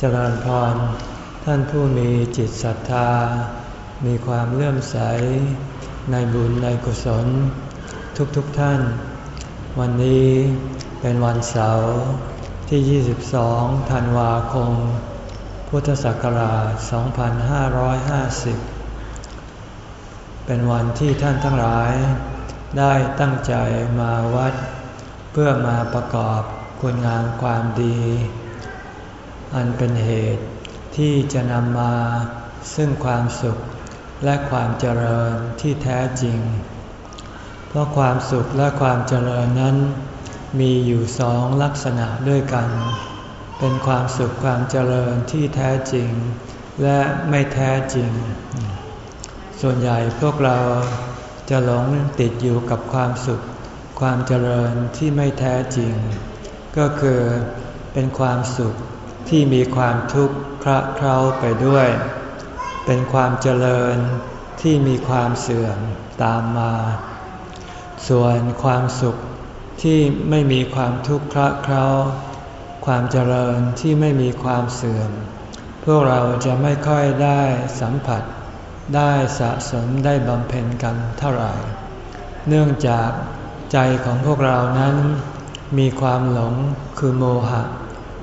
เจริญพร ท่านผู้มีจิตศรัทธา มีความเลื่อมใส ในบุญในกุศล ทุกๆทท่าน วันนี้เป็นวันเสาร์ที่ 22 ธันวาคม พุทธศักราช 2550 เป็นวันที่ท่านทั้งหลาย ได้ตั้งใจมาวัด เพื่อมาประกอบคุณงามความดี อันเป็นเหตุที่จะนำมาซึ่งความสุขและความเจริญที่แท้จริง เพราะความสุขและความเจริญนั้น มีอยู่สองลักษณะด้วยกัน เป็นความสุขความเจริญที่แท้จริง และไม่แท้จริง ส่วนใหญ่พวกเราจะหลงติดอยู่กับความสุข ความเจริญที่ไม่แท้จริง ก็คือเป็นความสุข ที่มีความทุกข์คระเคล้าไปด้วย เป็นความเจริญที่มีความเสื่อมตามมา ส่วนความสุขที่ไม่มีความทุกข์คระเคล้า ความเจริญที่ไม่มีความเสื่อม พวกเราจะไม่ค่อยได้สัมผัส ได้สะสมได้บำเพ็ญกันเท่าไหร่ เนื่องจากใจของพวกเรานั้นมีความหลงคือโมหะ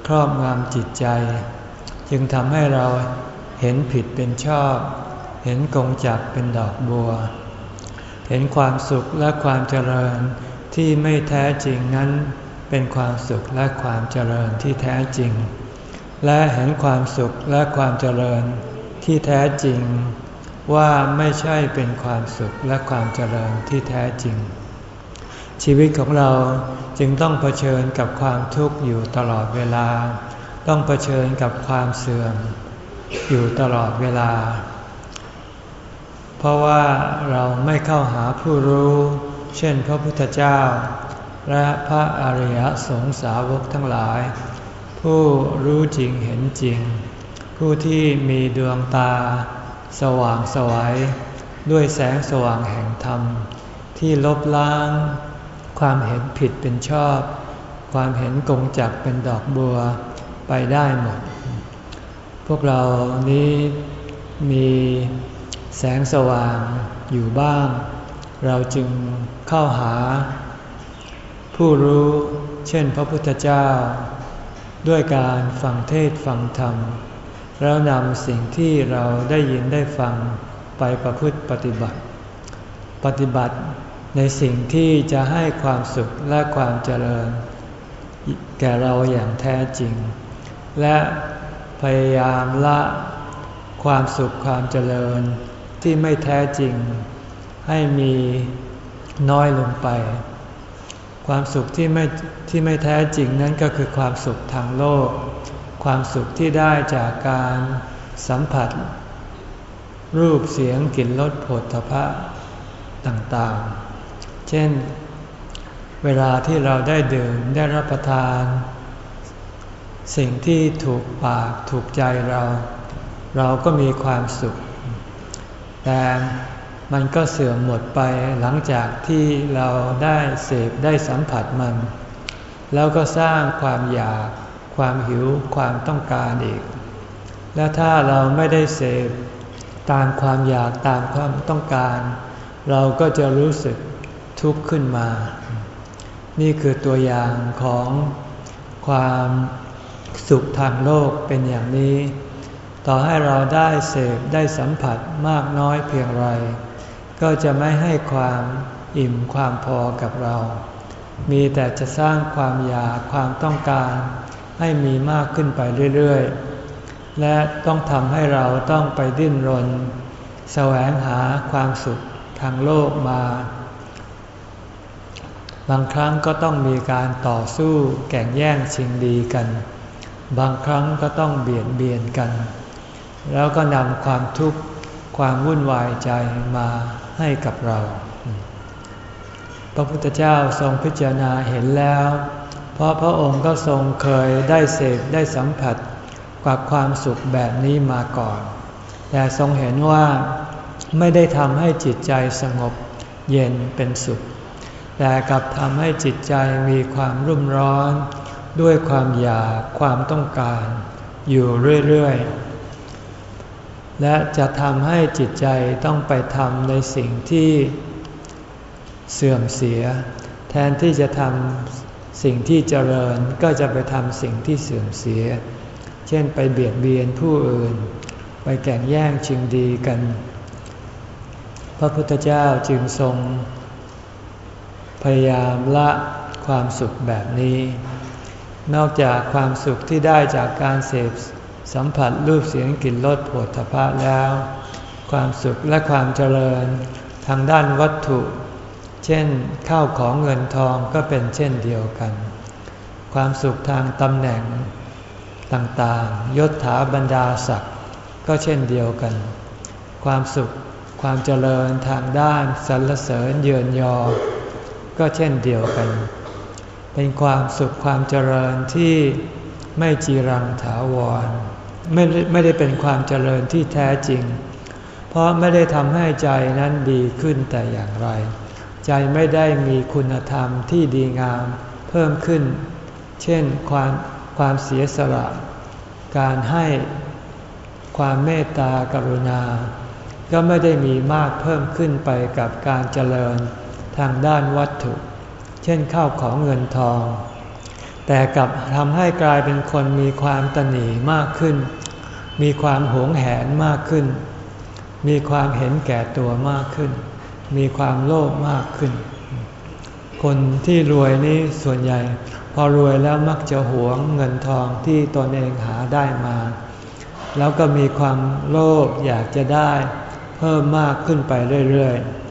ครอบงำจิตใจ จึงทำให้เราเห็นผิดเป็นชอบ เห็นกงจักเป็นดอกบัว เห็นความสุขและความเจริญที่ไม่แท้จริงนั้น เป็นความสุขและความเจริญที่แท้จริง และเห็นความสุขและความเจริญที่แท้จริง ว่าไม่ใช่เป็นความสุขและความเจริญที่แท้จริง ชีวิตของเรา จึงต้องเผชิญกับความทุกข์อยู่ตลอดเวลา ต้องเผชิญกับความเสื่อม อยู่ตลอดเวลา เพราะว่าเราไม่เข้าหาผู้รู้ เช่นพระพุทธเจ้า และพระอริยสงสาวกทั้งหลาย ผู้รู้จริงเห็นจริง ผู้ที่มีดวงตา สว่างสวัยด้วยแสงสว่างแห่งธรรม ที่ลบล้าง ความเห็นผิดเป็นชอบ ความเห็นกงจักเป็นดอกบัวไปได้หมด พวกเรานี้มีแสงสว่างอยู่บ้าง เราจึงเข้าหา ผู้รู้เช่นพระพุทธเจ้า ด้วยการฟังเทศฟังธรรม แล้วนำสิ่งที่เราได้ยินได้ฟังไปประพฤติปฏิบัติ ปฏิบัติ ในสิ่งที่จะให้ความสุขและความเจริญ แก่เราอย่างแท้จริง และพยายามละความสุขความเจริญที่ไม่แท้จริง ให้มีน้อยลงไป ความสุขที่ไม่ที่ไม่แท้จริงนั้นก็คือความสุขทางโลก ความสุขที่ได้จากการสัมผัส รูปเสียงกลิ่นรสผลทพะต่างๆ ช่น เวลาที่เราได้ดื่มได้รับประทาน สิ่งที่ถูกปากถูกใจเรา เราก็มีความสุข แต่มันก็เสื่อมหมดไปหลังจากที่เราได้เสพได้สัมผัสมัน แล้วก็สร้างความอยากความหิวความต้องการอีก และถ้าเราไม่ได้เสพตามความอยากตามความต้องการ เราก็จะรู้สึก ทุกข์ขึ้นมา นี่คือตัวอย่างของความสุขทางโลกเป็นอย่างนี้ ต่อให้เราได้เสพได้สัมผัสมากน้อยเพียงไร ก็จะไม่ให้ความอิ่มความพอกับเรา มีแต่จะสร้างความอยากความต้องการ ให้มีมากขึ้นไปเรื่อยๆ และต้องทำให้เราต้องไปดิ้นรน แสวงหาความสุขทางโลกมา บางครั้งก็ต้องมีการต่อสู้แข่งแย่งชิงดีกัน บางครั้งก็ต้องเบียดเบียนกัน แล้วก็นำความทุกข์ความวุ่นวายใจมาให้กับเรา พระพุทธเจ้าทรงพิจารณาเห็นแล้ว เพราะพระองค์ก็ทรงเคยได้เสพได้สัมผัสกับความสุขแบบนี้มาก่อน แต่ทรงเห็นว่าไม่ได้ทำให้จิตใจสงบเย็นเป็นสุข แต่กลับทำให้จิตใจมีความรุ่มร้อน ด้วยความอยากความต้องการ อยู่เรื่อยๆ และจะทำให้จิตใจต้องไปทำในสิ่งที่เสื่อมเสีย แทนที่จะทำสิ่งที่เจริญก็จะไปทำสิ่งที่เสื่อมเสีย เช่นไปเบียดเบียนผู้อื่น ไปแก่งแย่งชิงดีกัน พระพุทธเจ้าจึงทรง พยายามละความสุขแบบนี้ นอกจากความสุขที่ได้จากการเสพสัมผัสรูปเสียงกลิ่นรสผดทพะแล้ว ความสุขและความเจริญ ทางด้านวัตถุ เช่นข้าวของเงินทองก็เป็นเช่นเดียวกัน ความสุขทางตำแหน่งต่างๆ ยศถาบรรดาศักดิ์ก็เช่นเดียวกัน ความสุขความเจริญทางด้านสรรเสริญเยือนยอ ก็เช่นเดียวกัน เป็นความสุขความเจริญที่ไม่จีรังถาวร ไม่ไม่ได้เป็นความเจริญที่แท้จริง เพราะไม่ได้ทำให้ใจนั้นดีขึ้นแต่อย่างไร ใจไม่ได้มีคุณธรรมที่ดีงามเพิ่มขึ้น เช่นความความเสียสละ การให้ความเมตตากรุณา ก็ไม่ได้มีมากเพิ่มขึ้นไปกับการเจริญ ทางด้านวัตถุ เช่นข้าวของเงินทอง แต่กลับทำให้กลายเป็นคนมีความตนีมากขึ้น มีความหวงแหนมากขึ้น มีความเห็นแก่ตัวมากขึ้น มีความโลภมากขึ้น คนที่รวยนี่ส่วนใหญ่ พอรวยแล้วมักจะหวงเงินทองที่ตนเองหาได้มา แล้วก็มีความโลภอยากจะได้เพิ่มมากขึ้นไปเรื่อยๆ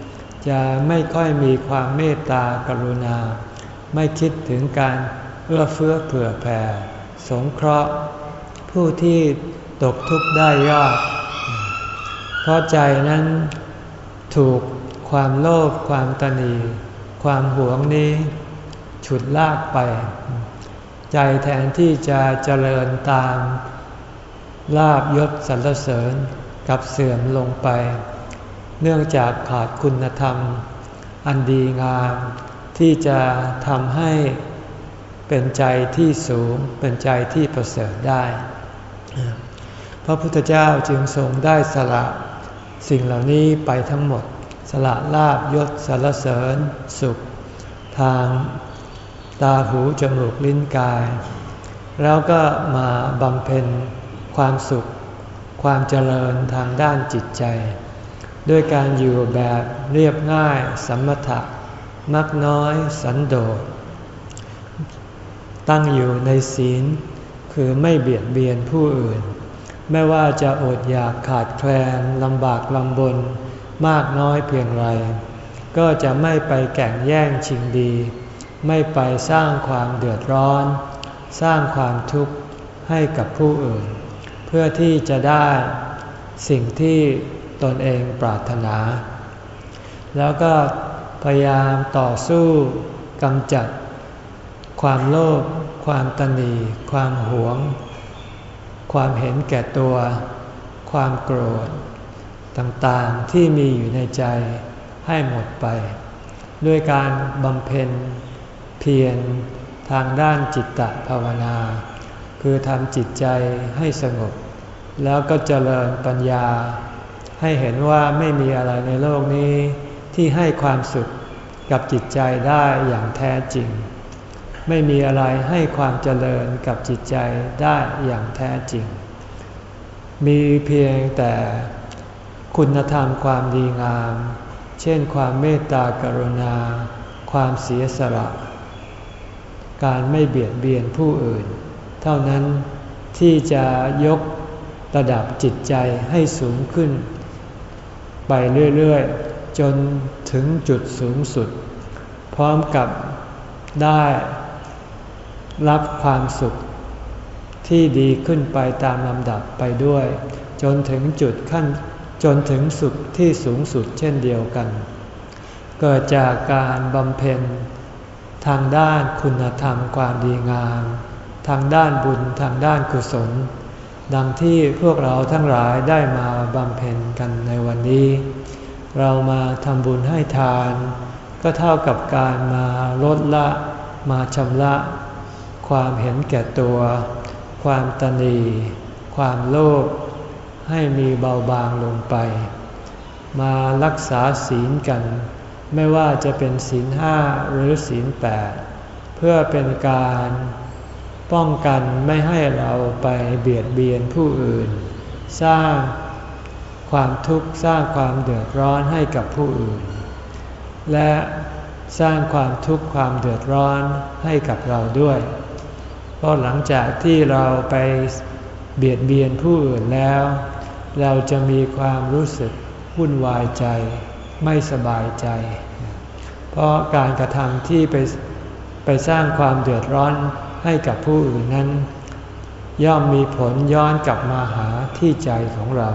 จะไม่ค่อยมีความเมตตากรุณา ไม่คิดถึงการเอื้อเฟื้อเผื่อแผ่ สงเคราะห์ ผู้ที่ตกทุกข์ได้ยากเพราะใจนั้นถูกความโลภความตนี ความหวงนี้ ฉุดลากไป ใจแทนที่จะเจริญตามลาบยศสรรเสริญกับเสื่อมลงไป เนื่องจากขาดคุณธรรม อันดีงาม ที่จะทำให้เป็นใจที่สูงเป็นใจที่ประเสริฐได้ พระพุทธเจ้าจึงทรงได้สละสิ่งเหล่านี้ไปทั้งหมด สละลาบยศสารเสริญ สุข ทางตาหูจมูกลิ้นกาย แล้วก็มาบำเพ็ญความสุข ความเจริญทางด้านจิตใจ ด้วยการอยู่แบบเรียบง่ายสมถะ มักน้อยสันโดษ ตั้งอยู่ในศีล คือไม่เบียดเบียนผู้อื่น ไม่ว่าจะอดอยากขาดแคลนลำบากลำบน มากน้อยเพียงไร ก็จะไม่ไปแก่งแย่งชิงดี ไม่ไปสร้างความเดือดร้อน สร้างความทุกข์ให้กับผู้อื่น เพื่อที่จะได้สิ่งที่ ตนเองปรารถนา แล้วก็พยายามต่อสู้กำจัด ความโลภความตนี ความหวง ความเห็นแก่ตัว ความโกรธ ต่างๆที่มีอยู่ในใจให้หมดไป ด้วยการบำเพ็ญเพียรทางด้านจิตตภาวนา คือทำจิตใจให้สงบ แล้วก็เจริญปัญญา ให้เห็นว่าไม่มีอะไรในโลกนี้ที่ให้ความสุขกับจิตใจได้อย่างแท้จริง ไม่มีอะไรให้ความเจริญกับจิตใจได้อย่างแท้จริง มีเพียงแต่คุณธรรมความดีงาม เช่นความเมตตากรุณา ความเสียสละ การไม่เบียดเบียนผู้อื่น เท่านั้นที่จะยกระดับจิตใจให้สูงขึ้น ไปเรื่อยๆ จนถึงจุดสูงสุด พร้อมกับได้รับความสุขที่ดีขึ้นไปตามลำดับไปด้วย จนถึงจุดขั้นจนถึงสุขที่สูงสุดเช่นเดียวกัน เกิดจากการบำเพ็ญ ทางด้านคุณธรรมความดีงาม ทางด้านบุญทางด้านกุศล ดังที่พวกเราทั้งหลายได้มาบำเพ็ญกันในวันนี้ เรามาทำบุญให้ทาน ก็เท่ากับการมาลดละมาชำระ ความเห็นแก่ตัว ความตนี ความโลภให้มีเบาบางลงไป มารักษาศีลกัน ไม่ว่าจะเป็นศีลห้าหรือศีลแปดเพื่อเป็นการ ป้องกันไม่ให้เราไปเบียดเบียนผู้อื่น สร้างความทุกข์สร้างความเดือดร้อนให้กับผู้อื่น และสร้างความทุกข์ความเดือดร้อนให้กับเราด้วย เพราะหลังจากที่เราไปเบียดเบียนผู้อื่นแล้ว เราจะมีความรู้สึกวุ่นวายใจ ไม่สบายใจ เพราะการกระทำที่ไปไปสร้างความเดือดร้อน ให้กับผู้อื่นนั้น ย่อมมีผลย้อนกลับมาหาที่ใจของเรา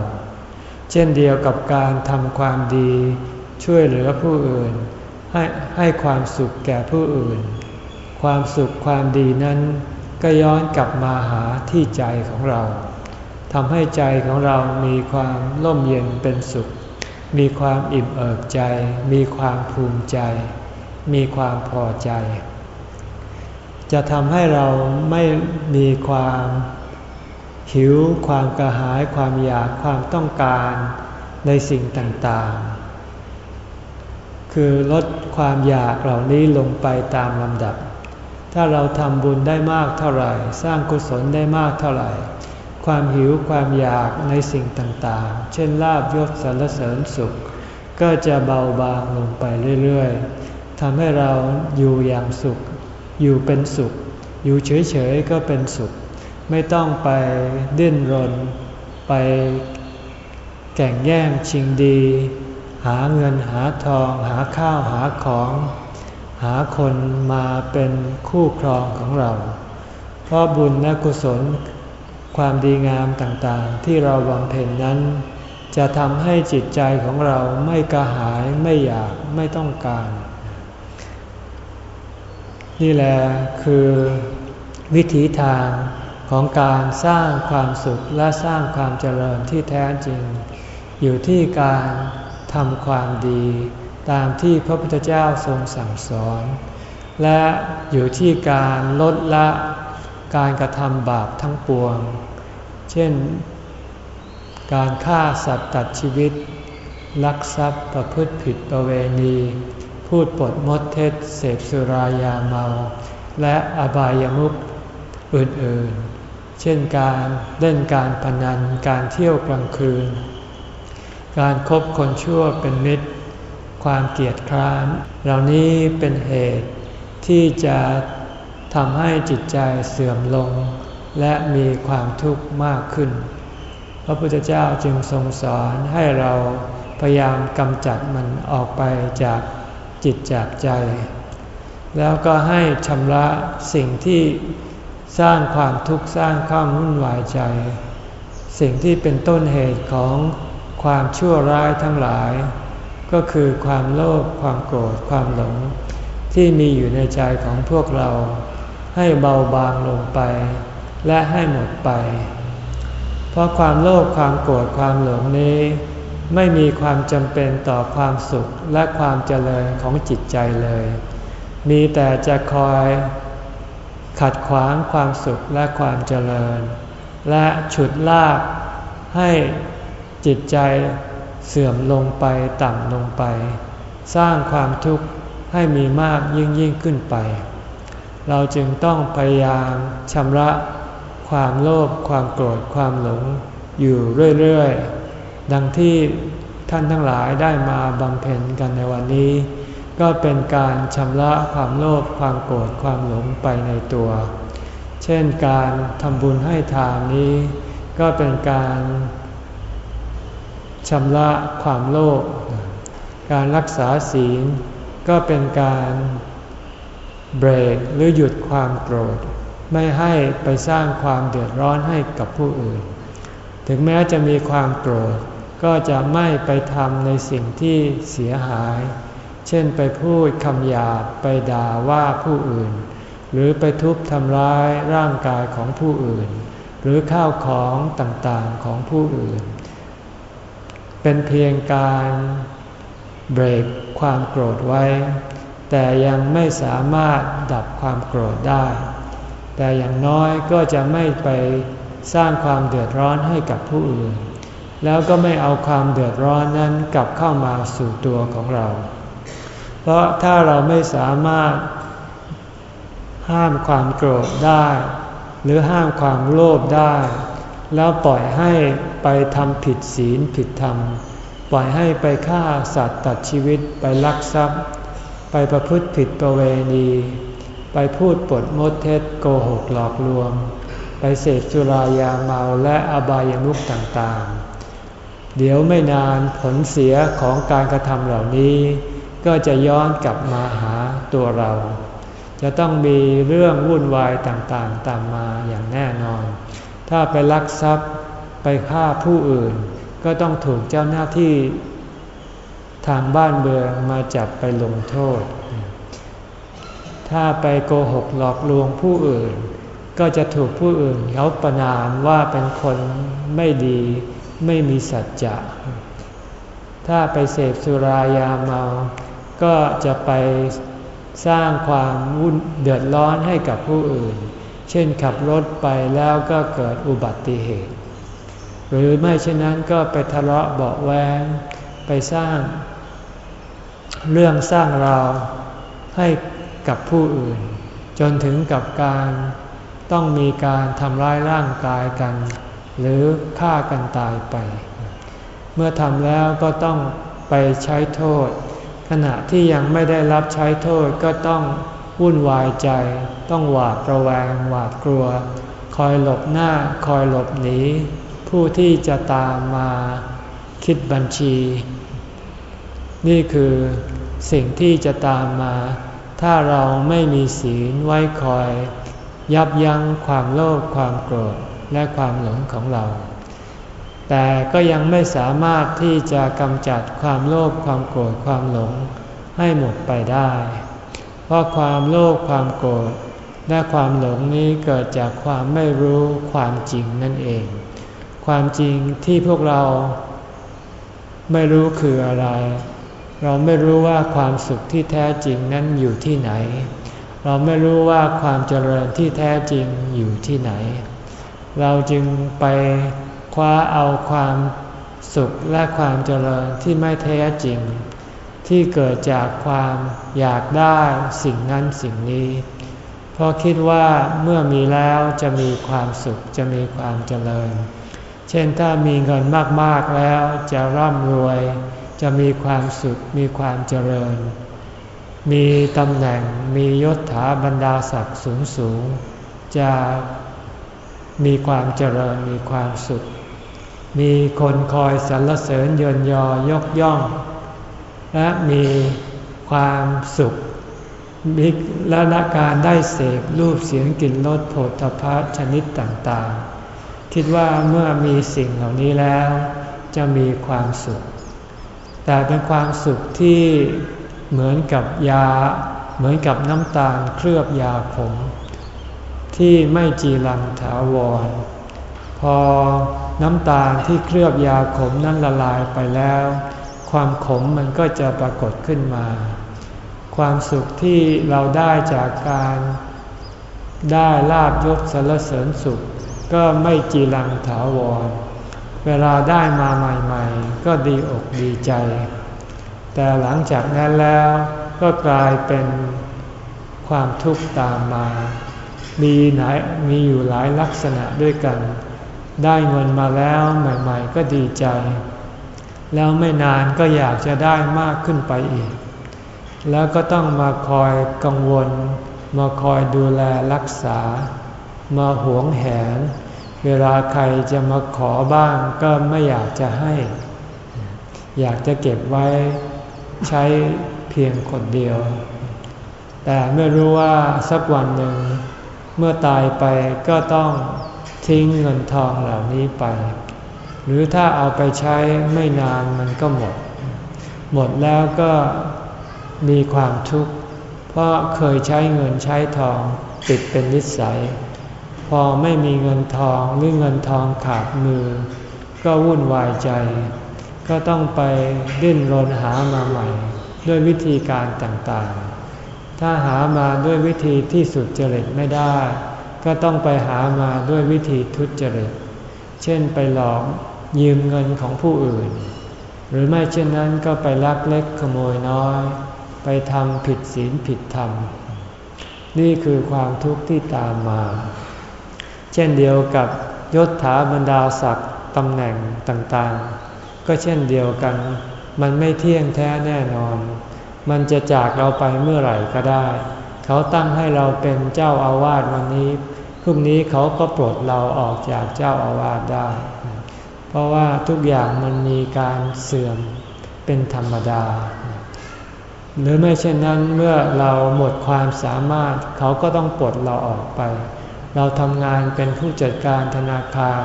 เช่นเดียวกับการทำความดี ช่วยเหลือผู้อื่น ให้ให้ความสุขแก่ผู้อื่น ความสุขความดีนั้นก็ย้อนกลับมาหาที่ใจของเราทำให้ใจของเรามีความร่มเย็นเป็นสุข มีความอิ่มเอิบใจ มีความภูมิใจ มีความพอใจ จะทำให้เราไม่มีความหิว ความกระหาย ความอยาก ความต้องการในสิ่งต่างๆ คือลดความอยากเหล่านี้ลงไปตามลำดับ ถ้าเราทำบุญได้มากเท่าไหร่ สร้างกุศลได้มากเท่าไหร่ ความหิวความอยากในสิ่งต่างๆ เช่นลาบยศสรรเสริญสุข ก็จะเบาบางลงไปเรื่อยๆทำให้เราอยู่อย่างสุข อยู่เป็นสุข อยู่เฉยๆก็เป็นสุข ไม่ต้องไปดิ้นรน ไปแก่งแย่งชิงดี หาเงินหาทอง หาข้าวหาของ หาคนมาเป็นคู่ครองของเรา เพราะบุญและกุศล ความดีงามต่างๆ ที่เราบำเพ็ญนั้น จะทำให้จิตใจของเราไม่กระหายไม่อยากไม่ต้องการ นี่แหละคือวิถีทางของการสร้างความสุขและสร้างความเจริญที่แท้จริง อยู่ที่การทำความดี ตามที่พระพุทธเจ้าทรงสั่งสอน และอยู่ที่การลดละการกระทำบาปทั้งปวง เช่น การฆ่าสัตว์ตัดชีวิต ลักทรัพย์ประพฤติผิดประเวณี พูดปดมดเท็จเสพสุรายาเมา และอบายามุขอื่นๆ เช่นการเล่นการพนันการเที่ยวกลางคืน การครบคนชั่วเป็นมิตร ความเกียดคร้านเหล่านี้เป็นเหตุที่จะทำให้จิตใจเสื่อมลง และมีความทุกข์มากขึ้น พระพุทธเจ้าจึงทรงสอนให้เราพยายามกำจัดมันออกไปจาก จิตจากใจ แล้วก็ให้ชำระสิ่งที่สร้างความทุกข์สร้างความวุ่นวายใจ สิ่งที่เป็นต้นเหตุของความชั่วร้ายทั้งหลาย ก็คือความโลภความโกรธความหลง ที่มีอยู่ในใจของพวกเรา ให้เบาบางลงไป และให้หมดไป เพราะความโลภความโกรธความหลงนี้ ไม่มีความจำเป็นต่อความสุขและความเจริญของจิตใจเลย มีแต่จะคอยขัดขวางความสุขและความเจริญ และฉุดลากให้จิตใจเสื่อมลงไปต่ำลงไป สร้างความทุกข์ให้มีมากยิ่งยิ่งขึ้นไป เราจึงต้องพยายามชำระความโลภความโกรธความหลงอยู่เรื่อยๆ ดังที่ท่านทั้งหลายได้มาบำเพ็ญกันในวันนี้ ก็เป็นการชำระความโลภความโกรธความหลงไปในตัว เช่นการทำบุญให้ทานนี้ ก็เป็นการชำระความโลภ การรักษาศีลก็เป็นการเบรกหรือหยุดความโกรธ ไม่ให้ไปสร้างความเดือดร้อนให้กับผู้อื่น ถึงแม้จะมีความโกรธ ก็จะไม่ไปทำในสิ่งที่เสียหาย เช่นไปพูดคำหยาบไปด่าว่าผู้อื่น หรือไปทุบทำร้ายร่างกายของผู้อื่น หรือข้าวของต่างๆของผู้อื่น เป็นเพียงการเบรกความโกรธไว้ แต่ยังไม่สามารถดับความโกรธได้ แต่อย่างน้อยก็จะไม่ไปสร้างความเดือดร้อนให้กับผู้อื่น แล้วก็ไม่เอาความเดือดร้อนนั้นกลับเข้ามาสู่ตัวของเรา เพราะถ้าเราไม่สามารถห้ามความโกรธได้ หรือห้ามความโลภได้ แล้วปล่อยให้ไปทำผิดศีลผิดธรรม ปล่อยให้ไปฆ่าสัตว์ตัดชีวิตไปลักทรัพย์ ไปประพฤติผิดประเวณี ไปพูดปดมดเท็จโกหกหลอกลวง ไปเสพสุรายาเมาและอบายามุขต่างๆ เดี๋ยวไม่นานผลเสียของการกระทำเหล่านี้ ก็จะย้อนกลับมาหาตัวเรา จะต้องมีเรื่องวุ่นวายต่างๆ ตามมาอย่างแน่นอน ถ้าไปลักทรัพย์ไปฆ่าผู้อื่น ก็ต้องถูกเจ้าหน้าที่ทางบ้านเบืองมาจับไปลงโทษ ถ้าไปโกหกหลอกลวงผู้อื่น ก็จะถูกผู้อื่นเขาประนามว่าเป็นคนไม่ดี ไม่มีสัจจะ ถ้าไปเสพสุรายาเมา ก็จะไปสร้างความวุ่นเดือดร้อนให้กับผู้อื่น เช่นขับรถไปแล้วก็เกิดอุบัติเหตุ หรือไม่เช่นนั้นก็ไปทะเลาะเบาแวงไปสร้าง เรื่องสร้างราวให้กับผู้อื่น จนถึงกับการต้องมีการทำร้ายร่างกายกัน หรือฆ่ากันตายไป เมื่อทำแล้วก็ต้องไปใช้โทษ ขณะที่ยังไม่ได้รับใช้โทษก็ต้องวุ่นวายใจ ต้องหวาดระแวงหวาดกลัว คอยหลบหน้าคอยหลบหนี ผู้ที่จะตามมาคิดบัญชี นี่คือสิ่งที่จะตามมา ถ้าเราไม่มีศีลไว้คอย ยับยั้งความโลภความโกรธ และความหลงของเรา แต่ก็ยังไม่สามารถที่จะกำจัดความโลภความโกรธความหลงให้หมดไปได้ เพราะความโลภความโกรธและความหลงนี้เกิดจากความไม่รู้ความจริงนั่นเอง ความจริงที่พวกเราไม่รู้คืออะไร เราไม่รู้ว่าความสุขที่แท้จริงนั้นอยู่ที่ไหน เราไม่รู้ว่าความเจริญที่แท้จริงอยู่ที่ไหน เราจึงไปคว้าเอาความสุขและความเจริญที่ไม่แท้จริง ที่เกิดจากความอยากได้สิ่งนั้นสิ่งนี้ เพราะคิดว่าเมื่อมีแล้วจะมีความสุขจะมีความเจริญ เช่นถ้ามีเงินมากๆแล้วจะร่ำรวย จะมีความสุขมีความเจริญ มีตำแหน่งมียศถาบรรดาศักดิ์สูงสูงจะ มีความเจริญมีความสุข มีคนคอยสรรเสริญเยินยอยกย่อง และมีความสุขมีและละการได้เสพรูปเสียงกลิ่นรสโผฏฐัพชนิดต่างๆ คิดว่าเมื่อมีสิ่งเหล่านี้แล้ว จะมีความสุข แต่เป็นความสุขที่เหมือนกับยา เหมือนกับน้ำตาลเคลือบยาขม ที่ไม่จีรังถาวร พอน้ำตาลที่เคลือบยาขมนั้นละลายไปแล้ว ความขมมันก็จะปรากฏขึ้นมา ความสุขที่เราได้จากการได้ลาบยศสรรเสริญสุข ก็ไม่จีรังถาวร เวลาได้มาใหม่ๆ ก็ดีอกดีใจ แต่หลังจากนั้นแล้วก็กลายเป็นความทุกข์ตามมา มีไหนมีอยู่หลายลักษณะด้วยกัน ได้เงินมาแล้วใหม่ ๆ ก็ดีใจ แล้วไม่นานก็อยากจะได้มากขึ้นไปอีก แล้วก็ต้องมาคอยกังวล มาคอยดูแลรักษา มาหวงแหน เวลาใครจะมาขอบ้างก็ไม่อยากจะให้ อยากจะเก็บไว้ใช้เพียงคนเดียว แต่ไม่รู้ว่าสักวันหนึ่ง เมื่อตายไปก็ต้องทิ้งเงินทองเหล่านี้ไป หรือถ้าเอาไปใช้ไม่นานมันก็หมด หมดแล้วก็มีความทุกข์ เพราะเคยใช้เงินใช้ทองติดเป็นนิสัย พอไม่มีเงินทองหรือเงินทองขาดมือ ก็วุ่นวายใจ ก็ต้องไปดิ้นรนหามาใหม่ ด้วยวิธีการต่างๆ ถ้าหามาด้วยวิธีที่สุดเจริญไม่ได้ ก็ต้องไปหามาด้วยวิธีทุจริต เช่นไปหลอกยืมเงินของผู้อื่น หรือไม่เช่นนั้นก็ไปลักเล็กขโมยน้อย ไปทำผิดศีลผิดธรรม นี่คือความทุกข์ที่ตามมา เช่นเดียวกับยศถาบรรดาศักดิ์ตำแหน่งต่างๆ ก็เช่นเดียวกัน มันไม่เที่ยงแท้แน่นอน มันจะจากเราไปเมื่อไหร่ก็ได้ เขาตั้งให้เราเป็นเจ้าอาวาสวันนี้พรุ่งนี้เขาก็ปลดเราออกจากเจ้าอาวาสได้ เพราะว่าทุกอย่างมันมีการเสื่อมเป็นธรรมดา หรือไม่เช่นนั้นเมื่อเราหมดความสามารถ เขาก็ต้องปลดเราออกไป เราทำงานเป็นผู้จัดการธนาคาร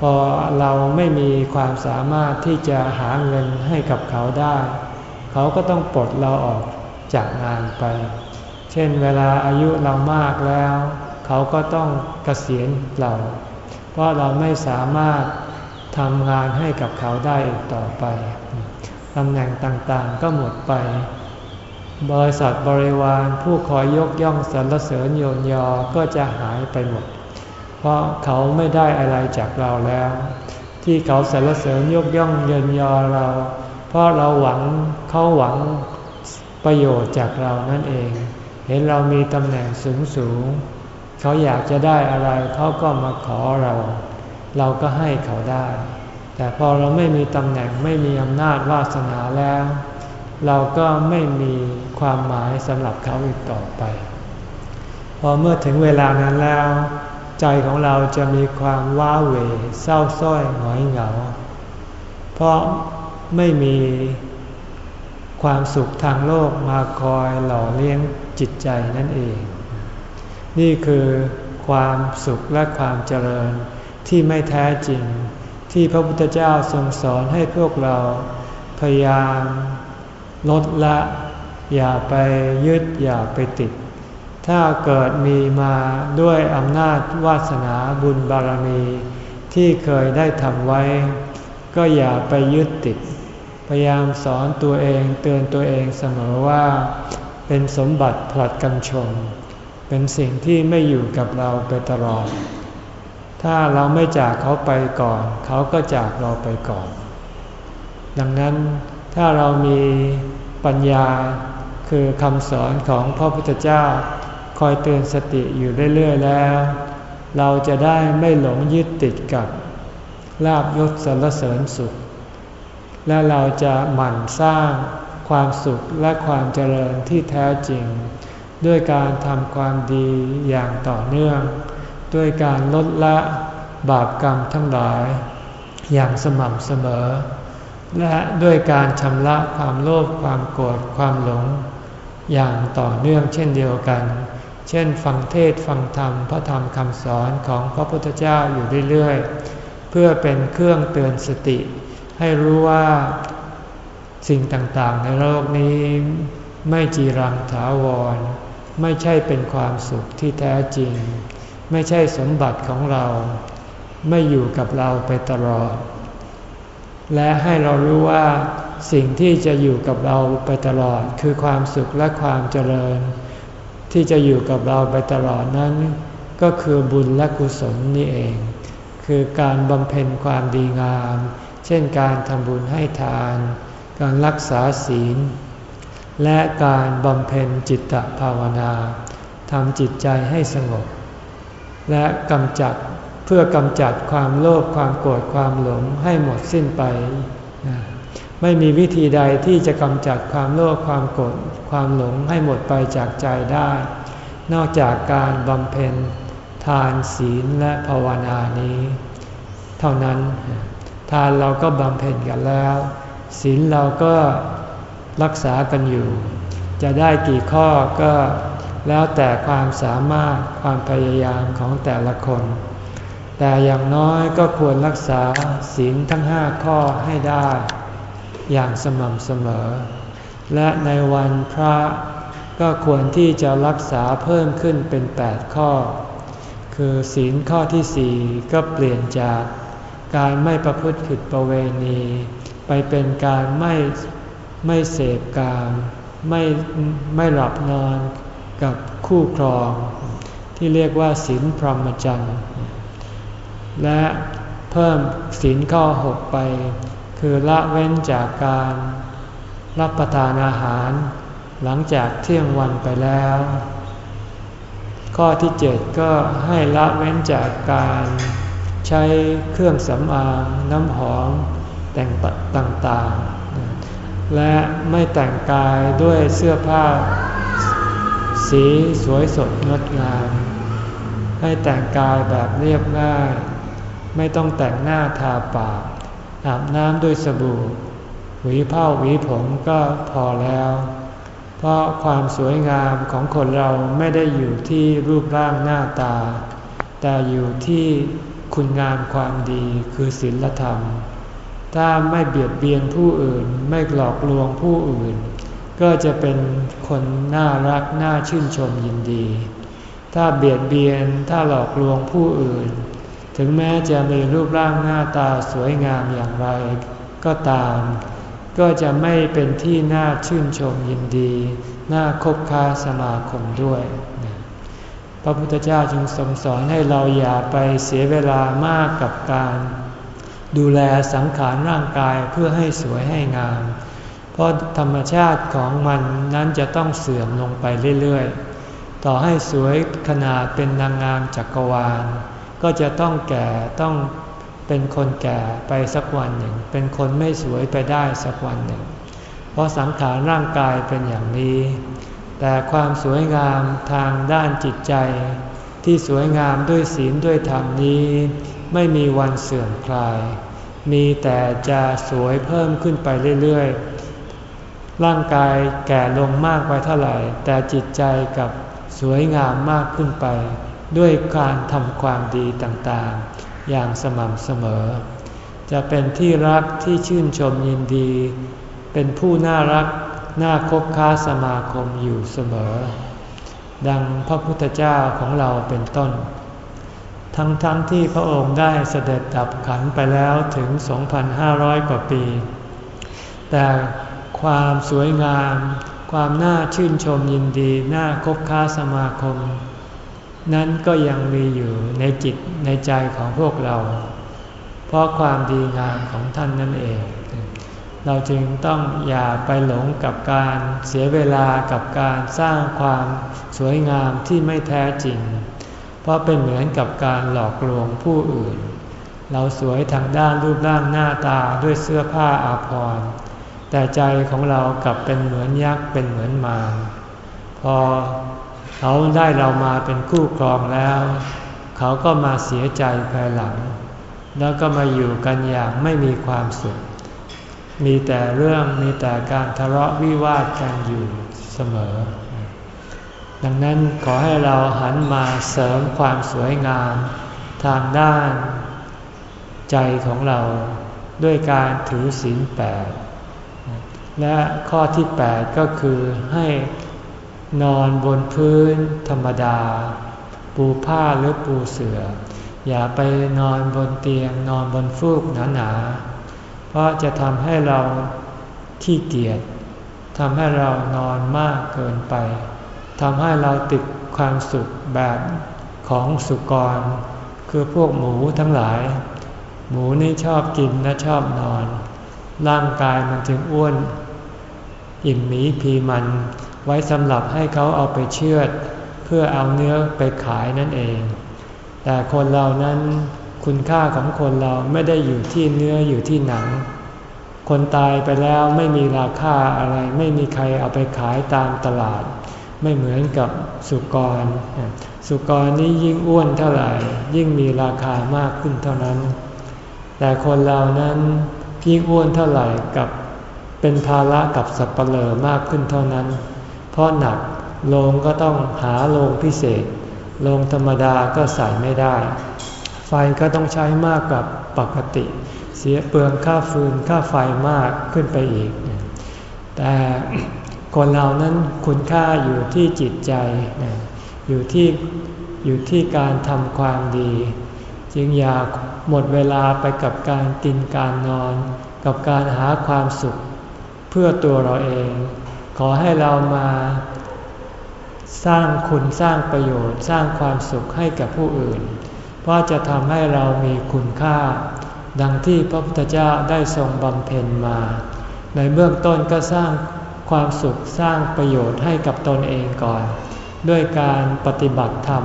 พอเราไม่มีความสามารถที่จะหาเงินให้กับเขาได้ เขาก็ต้องปลดเราออกจากงานไป เช่นเวลาอายุเรามากแล้ว เขาก็ต้องเกษียณเรา เพราะเราไม่สามารถทำงานให้กับเขาได้อีกต่อไปตำแหน่งต่างๆก็หมดไป บริษัทบริวารผู้คอยยกย่องสรรเสริญโยนยอก็จะหายไปหมด เพราะเขาไม่ได้อะไรจากเราแล้ว ที่เขาสรรเสริญยกย่องเยินยอเรา เพราะเราหวังเขาหวังประโยชน์จากเรานั่นเอง เห็นเรามีตำแหน่งสูงสูงเขาอยากจะได้อะไรเขาก็มาขอเรา เราก็ให้เขาได้ แต่พอเราไม่มีตำแหน่งไม่มีอำนาจวาสนาแล้ว เราก็ไม่มีความหมายสำหรับเขาอีกต่อไป พอเมื่อถึงเวลานั้นแล้ว ใจของเราจะมีความว้าเหวเศร้าส้อยหงอยเหงา เพราะ ไม่มีความสุขทางโลกมาคอยหล่อเลี้ยงจิตใจนั่นเอง นี่คือความสุขและความเจริญที่ไม่แท้จริง ที่พระพุทธเจ้าทรงสอนให้พวกเราพยายามลดละ อย่าไปยึดอย่าไปติด ถ้าเกิดมีมาด้วยอำนาจวาสนาบุญบารมี ที่เคยได้ทำไว้ ก็อย่าไปยึดติด พยายามสอนตัวเองเตือนตัวเองเสมอว่า เป็นสมบัติผลัดกันชม เป็นสิ่งที่ไม่อยู่กับเราไปตลอด ถ้าเราไม่จากเขาไปก่อน เขาก็จากเราไปก่อน ดังนั้นถ้าเรามีปัญญาคือคำสอนของพระพุทธเจ้า คอยเตือนสติอยู่เรื่อยๆแล้ว เราจะได้ไม่หลงยึดติดกับลาบยศสรรเสริญสุข และเราจะหมั่นสร้างความสุขและความเจริญที่แท้จริง ด้วยการทำความดีอย่างต่อเนื่อง ด้วยการลดละบาปกรรมทั้งหลาย อย่างสม่ำเสมอ และด้วยการชำระความโลภความโกรธความหลง อย่างต่อเนื่องเช่นเดียวกัน เช่น ฟังเทศฟังธรรมพระธรรมคำสอนของพระพุทธเจ้าอยู่เรื่อยๆ เพื่อเป็นเครื่องเตือนสติ ให้รู้ว่าสิ่งต่างๆในโลกนี้ ไม่จีรังถาวร ไม่ใช่เป็นความสุขที่แท้จริง ไม่ใช่สมบัติของเรา ไม่อยู่กับเราไปตลอด และให้เรารู้ว่าสิ่งที่จะอยู่กับเราไปตลอด คือความสุขและความเจริญ ที่จะอยู่กับเราไปตลอดนั้น ก็คือบุญและกุศลนี่เอง คือการบำเพ็ญความดีงาม ช่นการทำบุญให้ทาน การรักษาศีล และการบำเพ็ญจิตตภาวนาทำจิตใจให้สงบ และกำจัดเพื่อกำจัดความโลภความโกรธความหลงให้หมดสิ้นไป ไม่มีวิธีใดที่จะกำจัดความโลภความโกรธความหลงให้หมดไปจากใจได้ นอกจากการบำเพ็ญทานศีลและภาวนานี้ เท่านั้น ทานเราก็บำเพ็ญกันแล้วศีลเราก็รักษากันอยู่ จะได้กี่ข้อก็แล้วแต่ความสามารถความพยายามของแต่ละคน แต่อย่างน้อยก็ควรรักษาศีลทั้งห้าข้อให้ได้ อย่างสม่ำเสมอ และในวันพระก็ควรที่จะรักษาเพิ่มขึ้นเป็นแปดข้อ คือศีลข้อที่สี่ก็เปลี่ยนจาก การไม่ประพฤติผิดประเวณี ไปเป็นการไม่ไม่เสพกามไม่ไม่หลับนอนกับคู่ครอง ที่เรียกว่าศีลพรหมจรรย์และเพิ่มศีลข้อหกไป คือละเว้นจากการรับประทานอาหาร หลังจากเที่ยงวันไปแล้ว ข้อที่เจ็ดก็ให้ละเว้นจากการ ใช้เครื่องสำอางน้ำหอมแต่งต่างๆ และไม่แต่งกายด้วยเสื้อผ้า สีสวยสดงดงาม ให้แต่งกายแบบเรียบง่าย ไม่ต้องแต่งหน้าทาปากอาบน้ำด้วยสบู่หวีผ้าหวีผมก็พอแล้ว เพราะความสวยงามของคนเราไม่ได้อยู่ที่รูปร่างหน้าตา แต่อยู่ที่ คุณงามความดีคือศีลธรรม ถ้าไม่เบียดเบียนผู้อื่นไม่หลอกลวงผู้อื่น ก็จะเป็นคนน่ารักน่าชื่นชมยินดี ถ้าเบียดเบียนถ้าหลอกลวงผู้อื่น ถึงแม้จะมีรูปร่างหน้าตาสวยงามอย่างไรก็ตาม ก็จะไม่เป็นที่น่าชื่นชมยินดี น่าคบค้าสมาคมด้วย พระพุทธเจ้าจึงทรงสอนให้เราอย่าไปเสียเวลามากกับการ ดูแลสังขารร่างกายเพื่อให้สวยให้งาม เพราะธรรมชาติของมันนั้นจะต้องเสื่อมลงไปเรื่อยๆ ต่อให้สวยขนาดเป็นนางงามจักรวาล ก็จะต้องแก่ต้องเป็นคนแก่ไปสักวันหนึ่ง เป็นคนไม่สวยไปได้สักวันหนึ่ง เพราะสังขารร่างกายเป็นอย่างนี้ แต่ความสวยงามทางด้านจิตใจ ที่สวยงามด้วยศีลด้วยธรรมนี้ ไม่มีวันเสื่อมคลาย มีแต่จะสวยเพิ่มขึ้นไปเรื่อยๆ ร่างกายแก่ลงมากไปเท่าไหร่ แต่จิตใจกับสวยงามมากขึ้นไป ด้วยการทำความดีต่างๆ อย่างสม่ำเสมอ จะเป็นที่รักที่ชื่นชมยินดี เป็นผู้น่ารัก น่าคบค้าสมาคมอยู่เสมอ ดังพระพุทธเจ้าของเราเป็นต้น ทั้งๆทที่พระองค์ได้เสด็จดับขันไปแล้วถึง 2,500 กว่าปี แต่ความสวยงาม ความน่าชื่นชมยินดี น่าคบค้าสมาคม นั้นก็ยังมีอยู่ในจิตในใจของพวกเรา เพราะความดีงามของท่านนั่นเอง เราจึงต้องอย่าไปหลงกับการเสียเวลากับการสร้างความสวยงามที่ไม่แท้จริง เพราะเป็นเหมือนกับการหลอกลวงผู้อื่น เราสวยทางด้านรูปร่างหน้าตาด้วยเสื้อผ้าอาภรณ์แต่ใจของเรากลับเป็นเหมือนยักษ์เป็นเหมือนมารพอเขาได้เรามาเป็นคู่ครองแล้ว เขาก็มาเสียใจภายหลัง แล้วก็มาอยู่กันอย่างไม่มีความสุข มีแต่เรื่องมีแต่การทะเลาะวิวาทกันอยู่เสมอ ดังนั้นขอให้เราหันมาเสริมความสวยงามทางด้านใจของเราด้วยการถือศีลแปดและข้อที่แปดก็คือให้นอนบนพื้นธรรมดา ปูผ้าหรือปูเสือ่อ อย่าไปนอนบนเตียงนอนบนฟูกหนาๆ เพราะจะทำให้เราขี้เกียจทำให้เรานอนมากเกินไปทำให้เราติดความสุขแบบของสุกร คือพวกหมูทั้งหลาย หมูนี่ชอบกินและชอบนอน ร่างกายมันจึงอ้วน อิ่มหมีพีมันไว้สำหรับให้เขาเอาไปเชือด เพื่อเอาเนื้อไปขายนั่นเอง แต่คนเรานั้น คุณค่าของคนเราไม่ได้อยู่ที่เนื้ออยู่ที่หนัง คนตายไปแล้วไม่มีราคาอะไร ไม่มีใครเอาไปขายตามตลาด ไม่เหมือนกับสุกร สุกรนี้ยิ่งอ้วนเท่าไหร่ ยิ่งมีราคามากขึ้นเท่านั้น แต่คนเรานั้นยิ่งอ้วนเท่าไหร่กับเป็นภาระกับสับปเหร่อมากขึ้นเท่านั้น เพราะหนักโลงก็ต้องหาโลงพิเศษ โลงธรรมดาก็ใส่ไม่ได้ ไฟก็ต้องใช้มากกว่าปกติ เสียเปลืองค่าฟืนค่าไฟมากขึ้นไปอีก แต่คนเรานั้นคุณค่าอยู่ที่จิตใจ อยู่ที่อยู่ที่การทำความดี จึงอยากหมดเวลาไปกับการกินการนอน กับการหาความสุข เพื่อตัวเราเอง ขอให้เรามาสร้างคุณสร้างประโยชน์สร้างความสุขให้กับผู้อื่น เพราะจะทำให้เรามีคุณค่า ดังที่พระพุทธเจ้าได้ทรงบำเพ็ญมา ในเบื้องต้นก็สร้างความสุขสร้างประโยชน์ให้กับตนเองก่อน ด้วยการปฏิบัติธรรม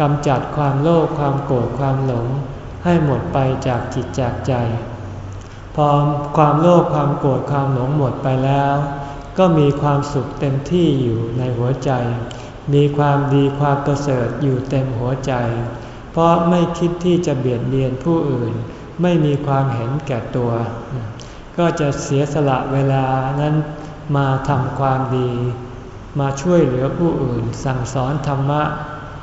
กำจัดความโลภความโกรธความหลง ให้หมดไปจากจิตจากใจ พอความโลภความโกรธความหลงหมดไปแล้ว ก็มีความสุขเต็มที่อยู่ในหัวใจ มีความดีความประเสริฐอยู่เต็มหัวใจ เพราะไม่คิดที่จะเบียดเบียนผู้อื่น ไม่มีความเห็นแก่ตัว ก็จะเสียสละเวลานั้นมาทำความดี มาช่วยเหลือผู้อื่น สั่งสอนธรรมะ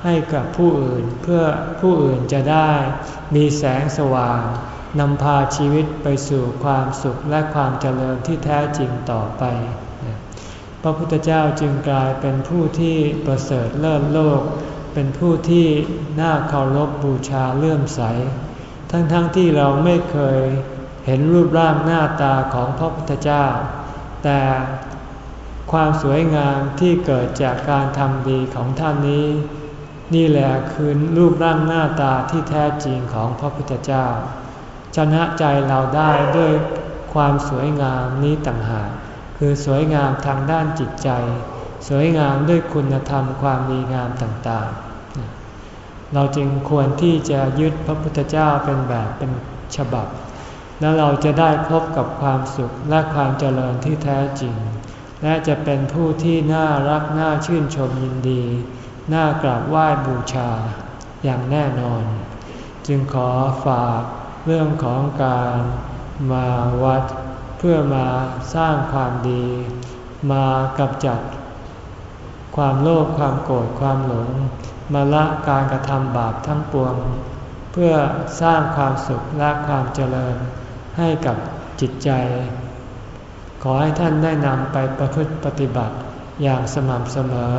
ให้กับผู้อื่นเพื่อผู้อื่นจะได้มีแสงสว่างนำพาชีวิตไปสู่ความสุขและความเจริญที่แท้จริงต่อไป พระพุทธเจ้าจึงกลายเป็นผู้ที่ประเสริฐเลิศโลก เป็นผู้ที่น่าเคารพบบูชาเลื่อมใส ทั้งๆทที่เราไม่เคยเห็นรูปร่างหน้าตาของพระพุทธเจ้า แต่ความสวยงามที่เกิดจากการทำดีของท่านนี้ นี่แหละคือรูปร่างหน้าตาที่แท้จริงของพระพุทธเจ้า ชนะใจเราได้ด้วยความสวยงามนี้ต่างหากคือสวยงามทางด้านจิตใจ สวยงามด้วยคุณธรรมความดีงามต่างๆ เราจึงควรที่จะยึดพระพุทธเจ้าเป็นแบบเป็นฉบับ แล้วเราจะได้พบกับความสุขและความเจริญที่แท้จริง และจะเป็นผู้ที่น่ารักน่าชื่นชมยินดี น่ากราบไหว้บูชาอย่างแน่นอน จึงขอฝากเรื่องของการมาวัด เพื่อมาสร้างความดี มากำจัด ความโลภความโกรธความหลงมาละการกระทำบาปทั้งปวง เพื่อสร้างความสุขและความเจริญให้กับจิตใจ ขอให้ท่านได้นำไปประพฤติปฏิบัติอย่างสม่ำเสมอ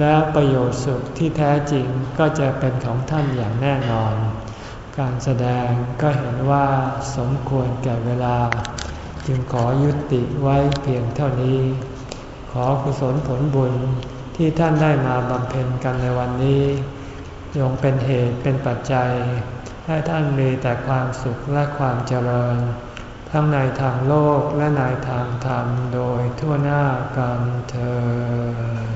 แล้วประโยชน์สุขที่แท้จริงก็จะเป็นของท่านอย่างแน่นอน การแสดงก็เห็นว่าสมควรแก่เวลา จึงขอยุติไว้เพียงเท่านี้ ขอกุศลผลบุญที่ท่านได้มาบำเพ็ญกันในวันนี้ยงเป็นเหตุเป็นปัจจัย ให้ท่านมีแต่ความสุขและความเจริญ ทั้งในทางโลกและในทางธรรมโดยทั่วหน้ากันเธอ